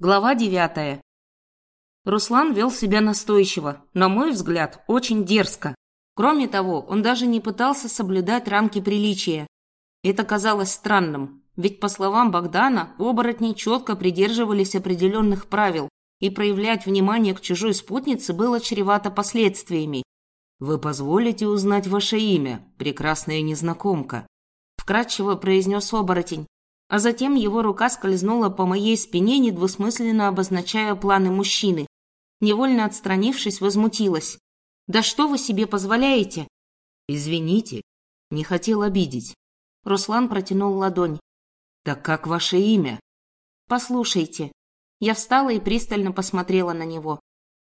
Глава девятая. Руслан вел себя настойчиво, на мой взгляд, очень дерзко. Кроме того, он даже не пытался соблюдать рамки приличия. Это казалось странным, ведь, по словам Богдана, оборотни четко придерживались определенных правил, и проявлять внимание к чужой спутнице было чревато последствиями. «Вы позволите узнать ваше имя, прекрасная незнакомка?» Вкратчиво произнес оборотень, а затем его рука скользнула по моей спине, недвусмысленно обозначая планы мужчины. Невольно отстранившись, возмутилась. «Да что вы себе позволяете?» «Извините, не хотел обидеть». Руслан протянул ладонь. «Так как ваше имя?» «Послушайте». Я встала и пристально посмотрела на него.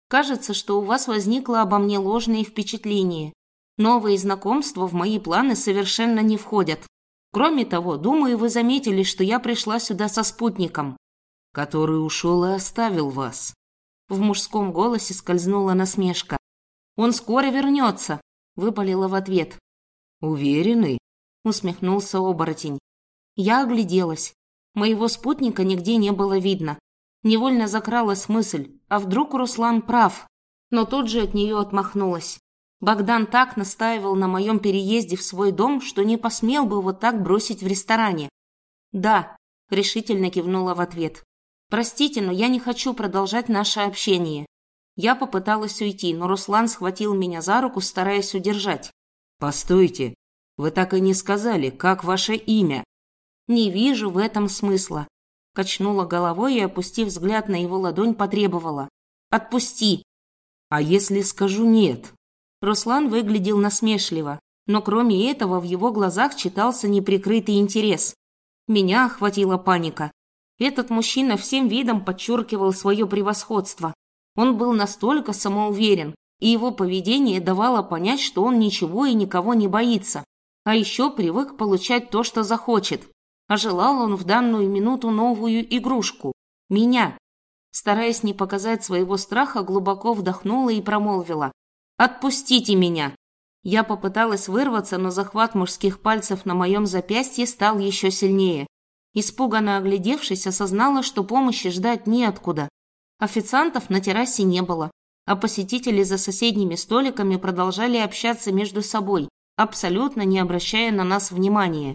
«Кажется, что у вас возникло обо мне ложное впечатление. Новые знакомства в мои планы совершенно не входят. Кроме того, думаю, вы заметили, что я пришла сюда со спутником, который ушел и оставил вас. В мужском голосе скользнула насмешка. Он скоро вернется, выпалила в ответ. Уверены? усмехнулся оборотень. Я огляделась. Моего спутника нигде не было видно. Невольно закралась мысль, а вдруг Руслан прав? Но тут же от нее отмахнулась. Богдан так настаивал на моем переезде в свой дом, что не посмел бы вот так бросить в ресторане. «Да», – решительно кивнула в ответ. «Простите, но я не хочу продолжать наше общение». Я попыталась уйти, но Руслан схватил меня за руку, стараясь удержать. «Постойте, вы так и не сказали, как ваше имя?» «Не вижу в этом смысла», – качнула головой и, опустив взгляд на его ладонь, потребовала. «Отпусти!» «А если скажу нет?» Руслан выглядел насмешливо, но кроме этого в его глазах читался неприкрытый интерес. Меня охватила паника. Этот мужчина всем видом подчеркивал свое превосходство. Он был настолько самоуверен, и его поведение давало понять, что он ничего и никого не боится. А еще привык получать то, что захочет. А желал он в данную минуту новую игрушку – меня. Стараясь не показать своего страха, глубоко вдохнула и промолвила. «Отпустите меня!» Я попыталась вырваться, но захват мужских пальцев на моем запястье стал еще сильнее. Испуганно оглядевшись, осознала, что помощи ждать неоткуда. Официантов на террасе не было, а посетители за соседними столиками продолжали общаться между собой, абсолютно не обращая на нас внимания.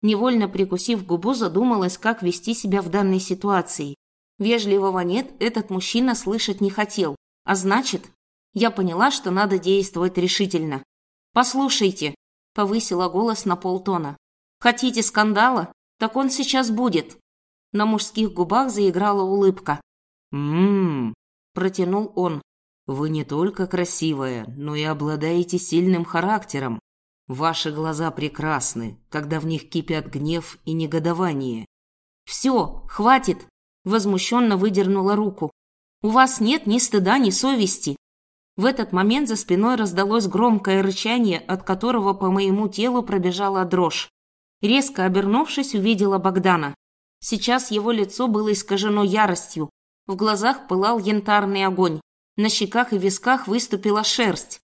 Невольно прикусив губу, задумалась, как вести себя в данной ситуации. Вежливого «нет» этот мужчина слышать не хотел, а значит, я поняла, что надо действовать решительно. «Послушайте», – повысила голос на полтона. «Хотите скандала? Так он сейчас будет». На мужских губах заиграла улыбка. «М-м-м», протянул он. «Вы не только красивая, но и обладаете сильным характером. Ваши глаза прекрасны, когда в них кипят гнев и негодование». «Все, хватит!» – возмущенно выдернула руку. «У вас нет ни стыда, ни совести. В этот момент за спиной раздалось громкое рычание, от которого по моему телу пробежала дрожь. Резко обернувшись, увидела Богдана. Сейчас его лицо было искажено яростью. В глазах пылал янтарный огонь. На щеках и висках выступила шерсть.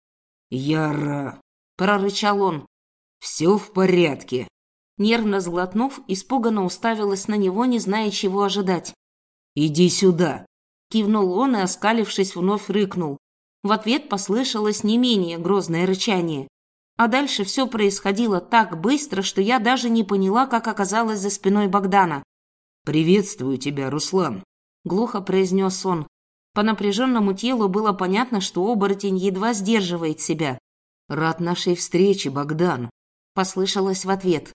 «Яра!» – прорычал он. «Все в порядке!» Нервно сглотнув, испуганно уставилась на него, не зная, чего ожидать. «Иди сюда!» – кивнул он и, оскалившись, вновь рыкнул. В ответ послышалось не менее грозное рычание. А дальше все происходило так быстро, что я даже не поняла, как оказалась за спиной Богдана. «Приветствую тебя, Руслан», — глухо произнес он. По напряженному телу было понятно, что оборотень едва сдерживает себя. «Рад нашей встрече, Богдан», — послышалось в ответ.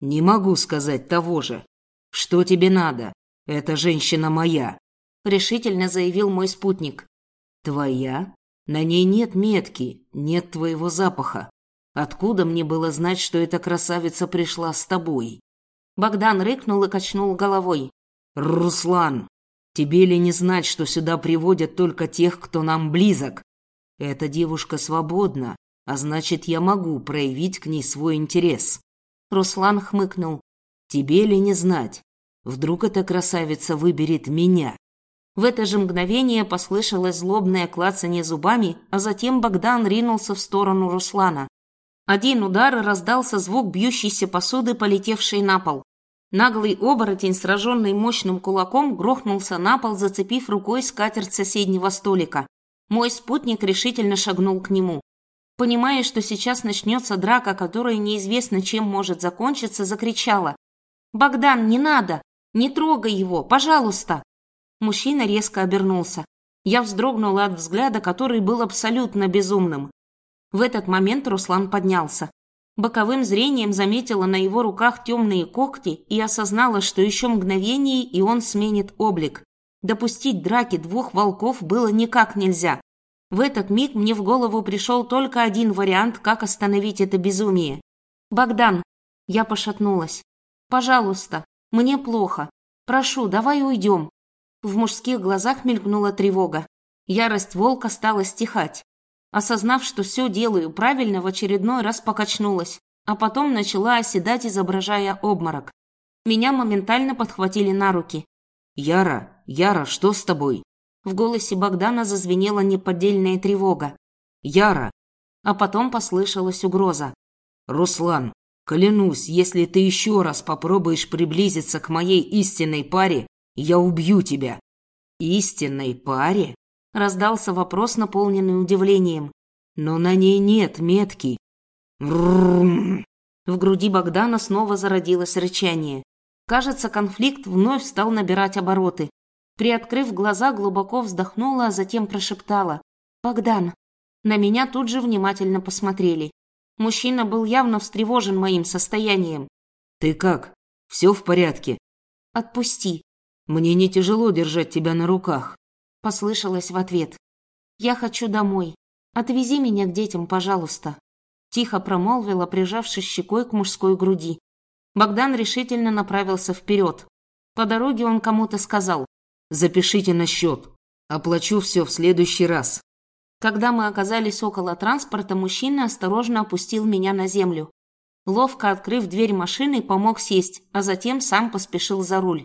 «Не могу сказать того же. Что тебе надо? Эта женщина моя», — решительно заявил мой спутник. «Твоя?» На ней нет метки, нет твоего запаха. Откуда мне было знать, что эта красавица пришла с тобой? Богдан рыкнул и качнул головой. Руслан, тебе ли не знать, что сюда приводят только тех, кто нам близок? Эта девушка свободна, а значит, я могу проявить к ней свой интерес. Руслан хмыкнул. Тебе ли не знать? Вдруг эта красавица выберет меня? В это же мгновение послышалось злобное клацанье зубами, а затем Богдан ринулся в сторону Руслана. Один удар раздался звук бьющейся посуды, полетевшей на пол. Наглый оборотень, сраженный мощным кулаком, грохнулся на пол, зацепив рукой скатерть соседнего столика. Мой спутник решительно шагнул к нему. Понимая, что сейчас начнется драка, которая неизвестно чем может закончиться, закричала. «Богдан, не надо! Не трогай его, пожалуйста!» Мужчина резко обернулся. Я вздрогнула от взгляда, который был абсолютно безумным. В этот момент Руслан поднялся. Боковым зрением заметила на его руках темные когти и осознала, что еще мгновение, и он сменит облик. Допустить драки двух волков было никак нельзя. В этот миг мне в голову пришел только один вариант, как остановить это безумие. «Богдан!» Я пошатнулась. «Пожалуйста, мне плохо. Прошу, давай уйдем». В мужских глазах мелькнула тревога. Ярость волка стала стихать. Осознав, что все делаю правильно, в очередной раз покачнулась, а потом начала оседать, изображая обморок. Меня моментально подхватили на руки. «Яра, Яра, что с тобой?» В голосе Богдана зазвенела неподдельная тревога. «Яра!» А потом послышалась угроза. «Руслан, клянусь, если ты еще раз попробуешь приблизиться к моей истинной паре, я убью тебя». «Истинной паре?» Раздался вопрос, наполненный удивлением. «Но на ней нет метки». В груди Богдана снова зародилось рычание. Кажется, конфликт вновь стал набирать обороты. Приоткрыв глаза, глубоко вздохнула, а затем прошептала. «Богдан!» На меня тут же внимательно посмотрели. Мужчина был явно встревожен моим состоянием. «Ты как? Все в порядке?» «Отпусти». «Мне не тяжело держать тебя на руках» послышалось в ответ. «Я хочу домой. Отвези меня к детям, пожалуйста», тихо промолвила, прижавшись щекой к мужской груди. Богдан решительно направился вперед. По дороге он кому-то сказал «Запишите на счет. Оплачу все в следующий раз». Когда мы оказались около транспорта, мужчина осторожно опустил меня на землю. Ловко открыв дверь машины, помог сесть, а затем сам поспешил за руль.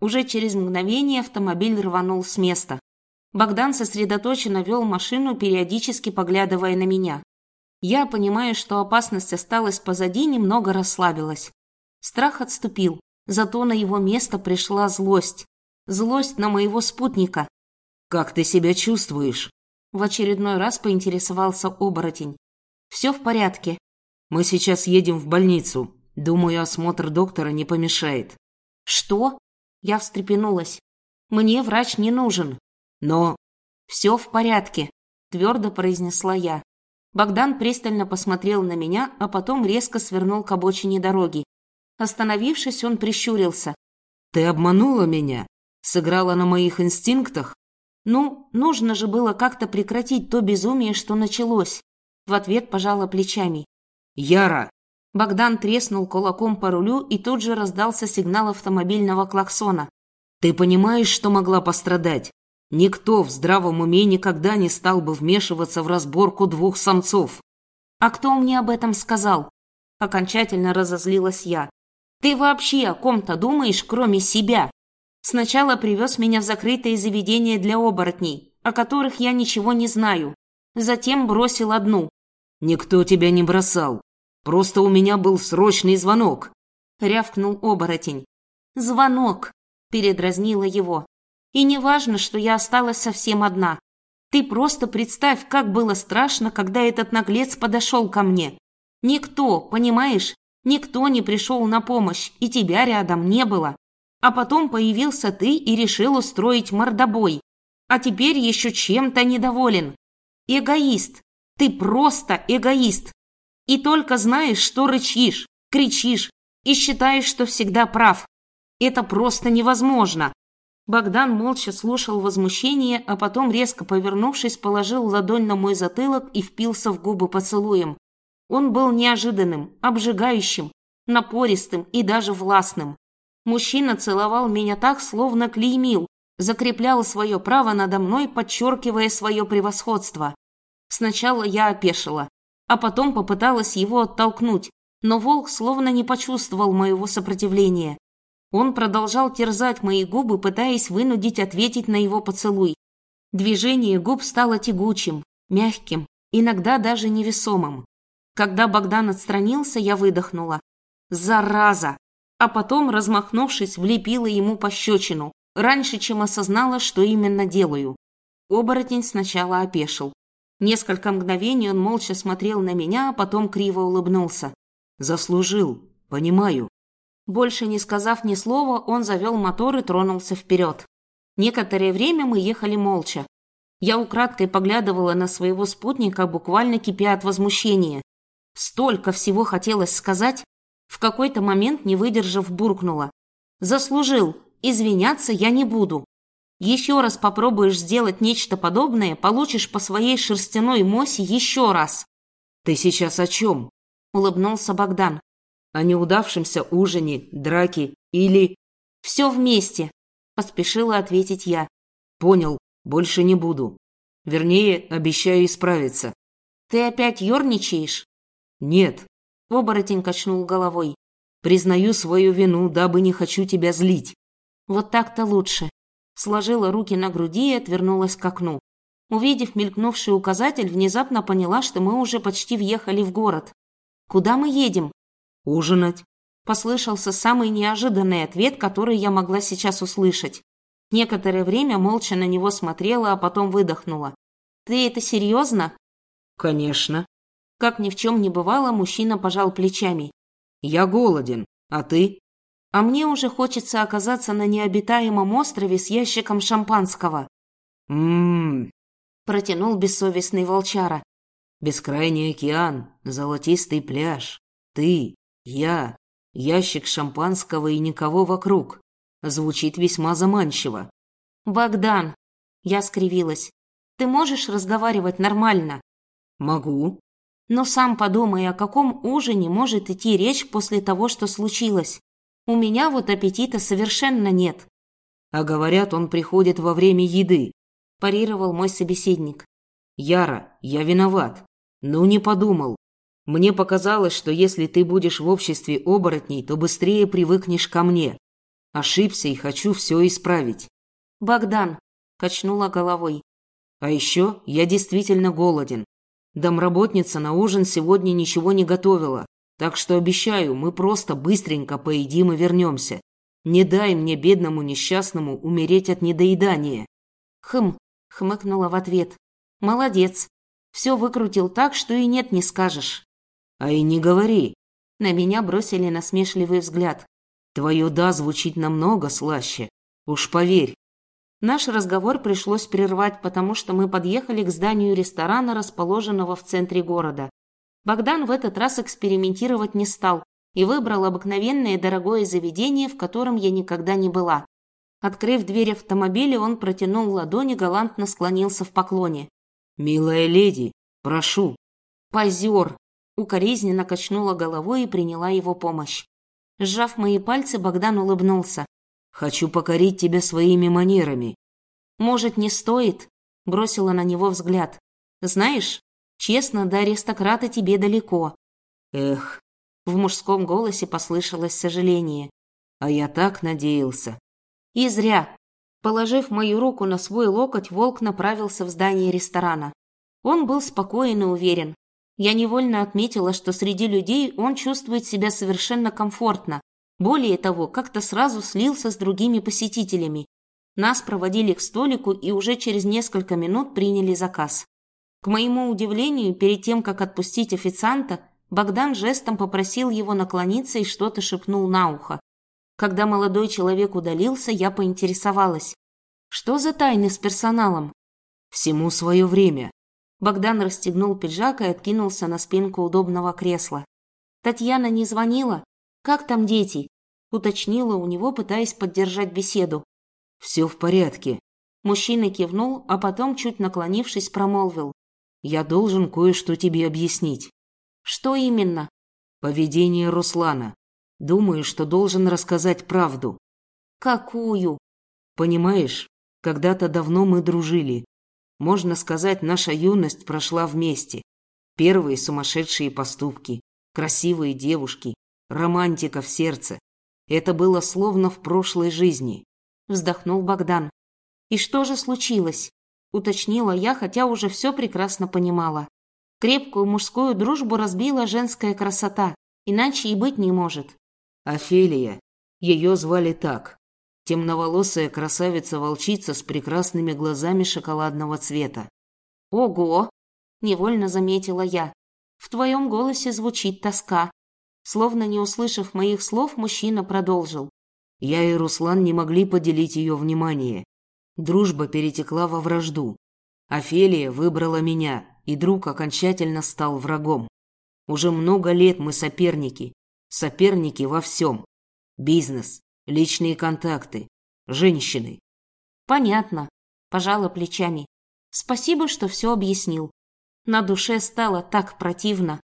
Уже через мгновение автомобиль рванул с места. Богдан сосредоточенно вел машину, периодически поглядывая на меня. Я, понимая, что опасность осталась позади, немного расслабилась. Страх отступил, зато на его место пришла злость. Злость на моего спутника. «Как ты себя чувствуешь?» В очередной раз поинтересовался оборотень. «Все в порядке». «Мы сейчас едем в больницу. Думаю, осмотр доктора не помешает». «Что?» Я встрепенулась. «Мне врач не нужен». Но все в порядке, твердо произнесла я. Богдан пристально посмотрел на меня, а потом резко свернул к обочине дороги. Остановившись, он прищурился. Ты обманула меня, сыграла на моих инстинктах. Ну, нужно же было как-то прекратить то безумие, что началось. В ответ пожала плечами. Яра. Богдан треснул кулаком по рулю, и тут же раздался сигнал автомобильного клаксона. Ты понимаешь, что могла пострадать? Никто в здравом уме никогда не стал бы вмешиваться в разборку двух самцов. А кто мне об этом сказал? Окончательно разозлилась я. Ты вообще о ком-то думаешь, кроме себя? Сначала привез меня в закрытое заведение для оборотней, о которых я ничего не знаю. Затем бросил одну. Никто тебя не бросал. Просто у меня был срочный звонок. Рявкнул оборотень. Звонок. Передразнила его. И не важно, что я осталась совсем одна. Ты просто представь, как было страшно, когда этот наглец подошел ко мне. Никто, понимаешь, никто не пришел на помощь, и тебя рядом не было. А потом появился ты и решил устроить мордобой. А теперь еще чем-то недоволен. Эгоист. Ты просто эгоист. И только знаешь, что рычишь, кричишь и считаешь, что всегда прав. Это просто невозможно. Богдан молча слушал возмущение, а потом, резко повернувшись, положил ладонь на мой затылок и впился в губы поцелуем. Он был неожиданным, обжигающим, напористым и даже властным. Мужчина целовал меня так, словно клеймил, закреплял свое право надо мной, подчеркивая свое превосходство. Сначала я опешила, а потом попыталась его оттолкнуть, но волк словно не почувствовал моего сопротивления. Он продолжал терзать мои губы, пытаясь вынудить ответить на его поцелуй. Движение губ стало тягучим, мягким, иногда даже невесомым. Когда Богдан отстранился, я выдохнула. «Зараза! а потом, размахнувшись, влепила ему пощечину, раньше, чем осознала, что именно делаю. Оборотень сначала опешил. Несколько мгновений он молча смотрел на меня, а потом криво улыбнулся. «Заслужил, понимаю». Больше не сказав ни слова, он завел мотор и тронулся вперед. Некоторое время мы ехали молча. Я украдкой поглядывала на своего спутника, буквально кипя от возмущения. Столько всего хотелось сказать. В какой-то момент, не выдержав, буркнула. «Заслужил. Извиняться я не буду. Еще раз попробуешь сделать нечто подобное, получишь по своей шерстяной мосе еще раз». «Ты сейчас о чем?» – улыбнулся Богдан. «О неудавшемся ужине, драке или...» «Все вместе», – поспешила ответить я. «Понял. Больше не буду. Вернее, обещаю исправиться». «Ты опять ерничаешь?» «Нет», – оборотень качнул головой. «Признаю свою вину, дабы не хочу тебя злить». «Вот так-то лучше». Сложила руки на груди и отвернулась к окну. Увидев мелькнувший указатель, внезапно поняла, что мы уже почти въехали в город. «Куда мы едем?» «Ужинать», – послышался самый неожиданный ответ, который я могла сейчас услышать. Некоторое время молча на него смотрела, а потом выдохнула. «Ты это серьезно?» «Конечно». Как ни в чем не бывало, мужчина пожал плечами. «Я голоден, а ты?» «А мне уже хочется оказаться на необитаемом острове с ящиком шампанского». «М-м-м», протянул бессовестный волчара. «Бескрайний океан, золотистый пляж, ты, я, ящик шампанского и никого вокруг. Звучит весьма заманчиво». «Богдан!» Я скривилась. «Ты можешь разговаривать нормально?» «Могу», но сам подумай, о каком ужине может идти речь после того, что случилось. У меня вот аппетита совершенно нет. А говорят, он приходит во время еды, парировал мой собеседник. Яра, я виноват. Ну не подумал. Мне показалось, что если ты будешь в обществе оборотней, то быстрее привыкнешь ко мне. Ошибся и хочу все исправить. Богдан, качнула головой. А еще я действительно голоден. Домработница на ужин сегодня ничего не готовила, так что обещаю, мы просто быстренько поедим и вернемся. Не дай мне, бедному несчастному, умереть от недоедания». «Хм», — хмыкнула в ответ. «Молодец. Все выкрутил так, что и нет не скажешь». «А и не говори». На меня бросили насмешливый взгляд. «Твое «да» звучит намного слаще. Уж поверь, Наш разговор пришлось прервать, потому что мы подъехали к зданию ресторана, расположенного в центре города. Богдан в этот раз экспериментировать не стал и выбрал обыкновенное дорогое заведение, в котором я никогда не была. Открыв дверь автомобиля, он протянул ладони, галантно склонился в поклоне. «Милая леди, прошу». «Позер!» Укоризненно качнула головой и приняла его помощь. Сжав мои пальцы, Богдан улыбнулся. Хочу покорить тебя своими манерами. Может, не стоит? Бросила на него взгляд. Знаешь, честно, до аристократа тебе далеко. Эх. В мужском голосе послышалось сожаление. А я так надеялся. И зря. Положив мою руку на свой локоть, волк направился в здание ресторана. Он был спокоен и уверен. Я невольно отметила, что среди людей он чувствует себя совершенно комфортно, более того, как-то сразу слился с другими посетителями. Нас проводили к столику и уже через несколько минут приняли заказ. К моему удивлению, перед тем, как отпустить официанта, Богдан жестом попросил его наклониться и что-то шепнул на ухо. Когда молодой человек удалился, я поинтересовалась. «Что за тайны с персоналом?» «Всему свое время». Богдан расстегнул пиджак и откинулся на спинку удобного кресла. «Татьяна не звонила?» «Как там дети?» – уточнила у него, пытаясь поддержать беседу. «Все в порядке». Мужчина кивнул, а потом, чуть наклонившись, промолвил. «Я должен кое-что тебе объяснить». «Что именно?» «Поведение Руслана. Думаю, что должен рассказать правду». «Какую?» «Понимаешь, когда-то давно мы дружили. Можно сказать, наша юность прошла вместе. Первые сумасшедшие поступки, красивые девушки, романтика в сердце. Это было словно в прошлой жизни. Вздохнул Богдан. И что же случилось? Уточнила я, хотя уже все прекрасно понимала. Крепкую мужскую дружбу разбила женская красота, иначе и быть не может. Офелия, Ее звали так. Темноволосая красавица-волчица с прекрасными глазами шоколадного цвета. «Ого!» – невольно заметила я. «В твоем голосе звучит тоска». Словно не услышав моих слов, мужчина продолжил. Я и Руслан не могли поделить ее внимание. Дружба перетекла во вражду. Офелия выбрала меня, и друг окончательно стал врагом. Уже много лет мы соперники. Соперники во всем. Бизнес, личные контакты, женщины. Понятно. Пожала плечами. Спасибо, что все объяснил. На душе стало так противно.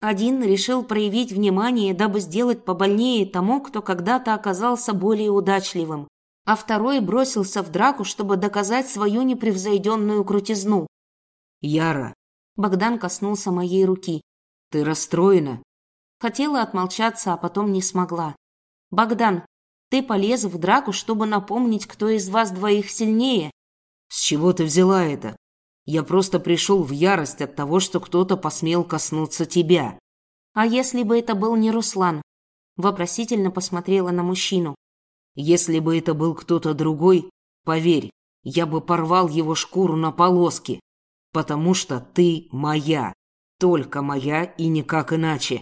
Один решил проявить внимание, дабы сделать побольнее тому, кто когда-то оказался более удачливым, а второй бросился в драку, чтобы доказать свою непревзойденную крутизну. «Яра!» Богдан коснулся моей руки. «Ты расстроена?» Хотела отмолчаться, а потом не смогла. «Богдан, ты полез в драку, чтобы напомнить, кто из вас двоих сильнее?» «С чего ты взяла это?» Я просто пришел в ярость от того, что кто-то посмел коснуться тебя. А если бы это был не Руслан? Вопросительно посмотрела на мужчину. Если бы это был кто-то другой, поверь, я бы порвал его шкуру на полоски, потому что ты моя, только моя и никак иначе.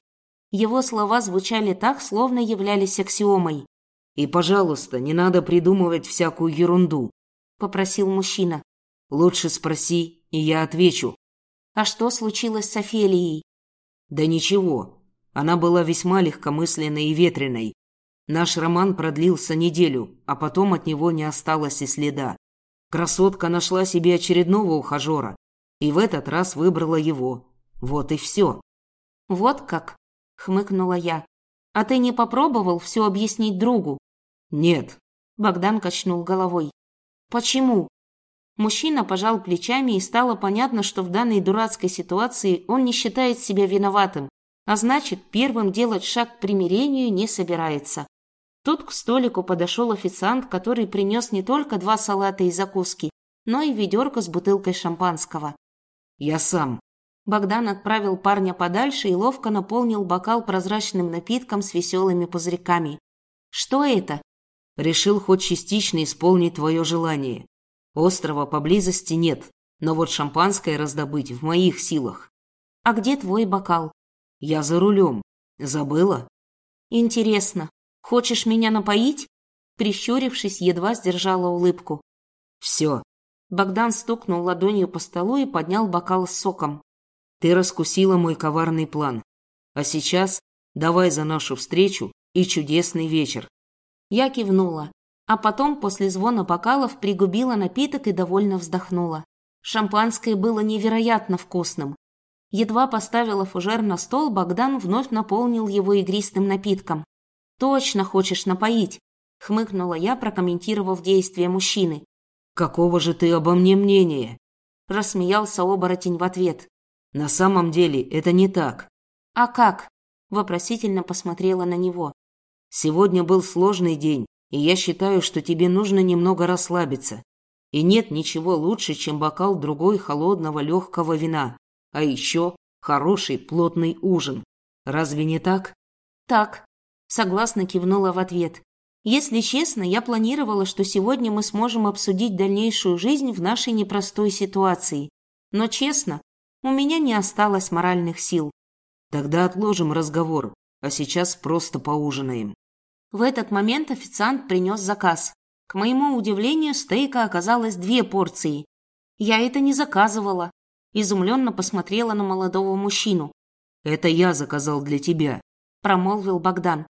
Его слова звучали так, словно являлись аксиомой. И, пожалуйста, не надо придумывать всякую ерунду, попросил мужчина. Лучше спроси, и я отвечу. А что случилось с Офелией? Да ничего. Она была весьма легкомысленной и ветреной. Наш роман продлился неделю, а потом от него не осталось и следа. Красотка нашла себе очередного ухажера, и в этот раз выбрала его. Вот и все. Вот как, хмыкнула я. А ты не попробовал все объяснить другу? Нет. Богдан качнул головой. Почему? Мужчина пожал плечами, и стало понятно, что в данной дурацкой ситуации он не считает себя виноватым, а значит, первым делать шаг к примирению не собирается. Тут к столику подошел официант, который принес не только два салата и закуски, но и ведерко с бутылкой шампанского. «Я сам». Богдан отправил парня подальше и ловко наполнил бокал прозрачным напитком с веселыми пузырьками. «Что это?» «Решил хоть частично исполнить твое желание. Острова поблизости нет, но вот шампанское раздобыть в моих силах. А где твой бокал? Я за рулем. Забыла? Интересно, хочешь меня напоить? Прищурившись, едва сдержала улыбку. Все. Богдан стукнул ладонью по столу и поднял бокал с соком. Ты раскусила мой коварный план. А сейчас давай за нашу встречу и чудесный вечер. Я кивнула. А потом, после звона бокалов, пригубила напиток и довольно вздохнула. Шампанское было невероятно вкусным. Едва поставила фужер на стол, Богдан вновь наполнил его игристым напитком. «Точно хочешь напоить?» — хмыкнула я, прокомментировав действия мужчины. «Какого же ты обо мне мнения?» — рассмеялся оборотень в ответ. «На самом деле это не так». «А как?» — вопросительно посмотрела на него. «Сегодня был сложный день, и я считаю, что тебе нужно немного расслабиться. И нет ничего лучше, чем бокал другой холодного легкого вина. А еще хороший плотный ужин. Разве не так? Так, согласно кивнула в ответ. Если честно, я планировала, что сегодня мы сможем обсудить дальнейшую жизнь в нашей непростой ситуации. Но честно, у меня не осталось моральных сил. Тогда отложим разговор, а сейчас просто поужинаем. В этот момент официант принес заказ. К моему удивлению, стейка оказалось две порции. Я это не заказывала. Изумленно посмотрела на молодого мужчину. «Это я заказал для тебя», – промолвил Богдан.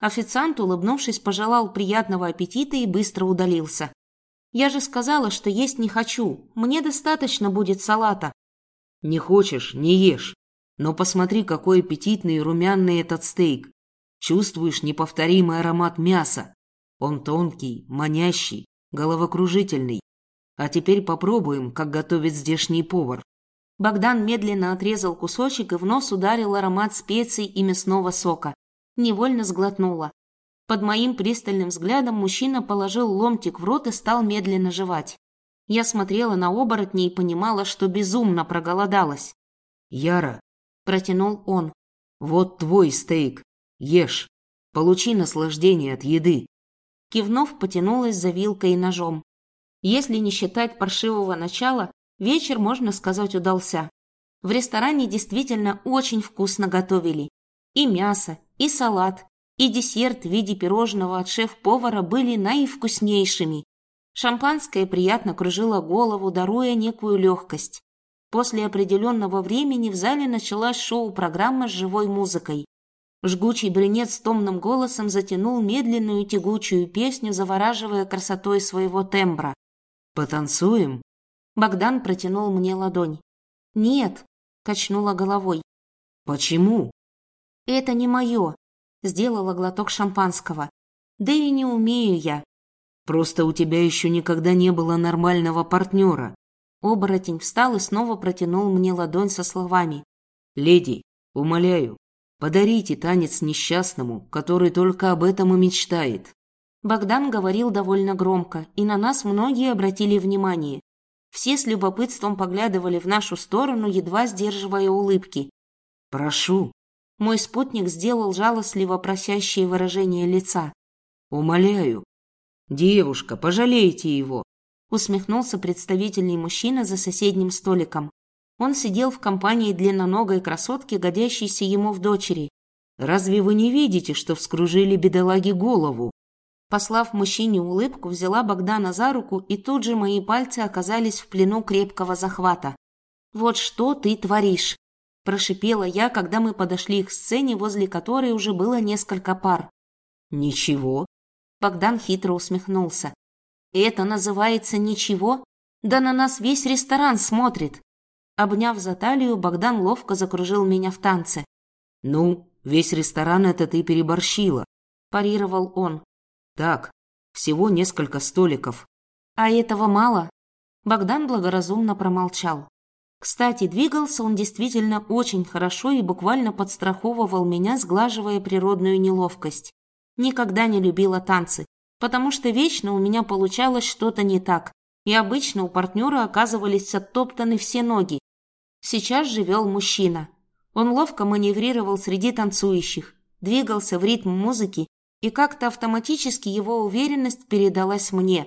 Официант, улыбнувшись, пожелал приятного аппетита и быстро удалился. «Я же сказала, что есть не хочу. Мне достаточно будет салата». «Не хочешь – не ешь. Но посмотри, какой аппетитный и румяный этот стейк. Чувствуешь неповторимый аромат мяса. Он тонкий, манящий, головокружительный. А теперь попробуем, как готовит здешний повар. Богдан медленно отрезал кусочек и в нос ударил аромат специй и мясного сока. Невольно сглотнула. Под моим пристальным взглядом мужчина положил ломтик в рот и стал медленно жевать. Я смотрела на оборотня и понимала, что безумно проголодалась. «Яра», – протянул он, – «вот твой стейк. Ешь. Получи наслаждение от еды. Кивнув, потянулась за вилкой и ножом. Если не считать паршивого начала, вечер, можно сказать, удался. В ресторане действительно очень вкусно готовили. И мясо, и салат, и десерт в виде пирожного от шеф-повара были наивкуснейшими. Шампанское приятно кружило голову, даруя некую легкость. После определенного времени в зале началась шоу-программа с живой музыкой. Жгучий брюнет с томным голосом затянул медленную тягучую песню, завораживая красотой своего тембра. «Потанцуем?» Богдан протянул мне ладонь. «Нет», — качнула головой. «Почему?» «Это не мое», — сделала глоток шампанского. «Да и не умею я». «Просто у тебя еще никогда не было нормального партнера». Оборотень встал и снова протянул мне ладонь со словами. «Леди, умоляю, Подарите танец несчастному, который только об этом и мечтает. Богдан говорил довольно громко, и на нас многие обратили внимание. Все с любопытством поглядывали в нашу сторону, едва сдерживая улыбки. «Прошу». Мой спутник сделал жалостливо просящее выражение лица. «Умоляю». «Девушка, пожалейте его», усмехнулся представительный мужчина за соседним столиком. Он сидел в компании длинноногой красотки, годящейся ему в дочери. «Разве вы не видите, что вскружили бедолаге голову?» Послав мужчине улыбку, взяла Богдана за руку, и тут же мои пальцы оказались в плену крепкого захвата. «Вот что ты творишь!» – прошипела я, когда мы подошли к сцене, возле которой уже было несколько пар. «Ничего?» Богдан хитро усмехнулся. «Это называется ничего? Да на нас весь ресторан смотрит!» Обняв за талию, Богдан ловко закружил меня в танце. «Ну, весь ресторан это ты переборщила», – парировал он. «Так, всего несколько столиков». «А этого мало?» Богдан благоразумно промолчал. Кстати, двигался он действительно очень хорошо и буквально подстраховывал меня, сглаживая природную неловкость. Никогда не любила танцы, потому что вечно у меня получалось что-то не так, и обычно у партнера оказывались оттоптаны все ноги, Сейчас же вел мужчина. Он ловко маневрировал среди танцующих, двигался в ритм музыки, и как-то автоматически его уверенность передалась мне.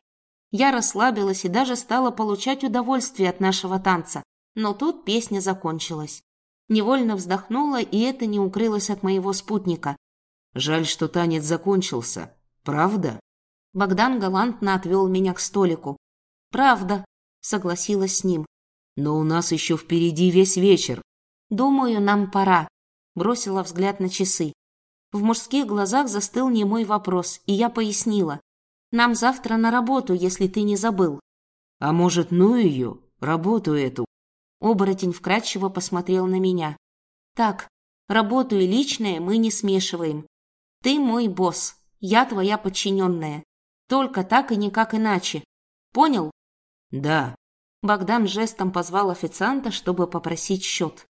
Я расслабилась и даже стала получать удовольствие от нашего танца. Но тут песня закончилась. Невольно вздохнула, и это не укрылось от моего спутника. «Жаль, что танец закончился. Правда?» Богдан галантно отвел меня к столику. «Правда», — согласилась с ним. Но у нас еще впереди весь вечер. Думаю, нам пора. Бросила взгляд на часы. В мужских глазах застыл немой вопрос, и я пояснила. Нам завтра на работу, если ты не забыл. А может, ну ее, работу эту? Оборотень вкрадчиво посмотрел на меня. Так, работу и личное мы не смешиваем. Ты мой босс, я твоя подчиненная. Только так и никак иначе. Понял? Да. Богдан жестом позвал официанта, чтобы попросить счет.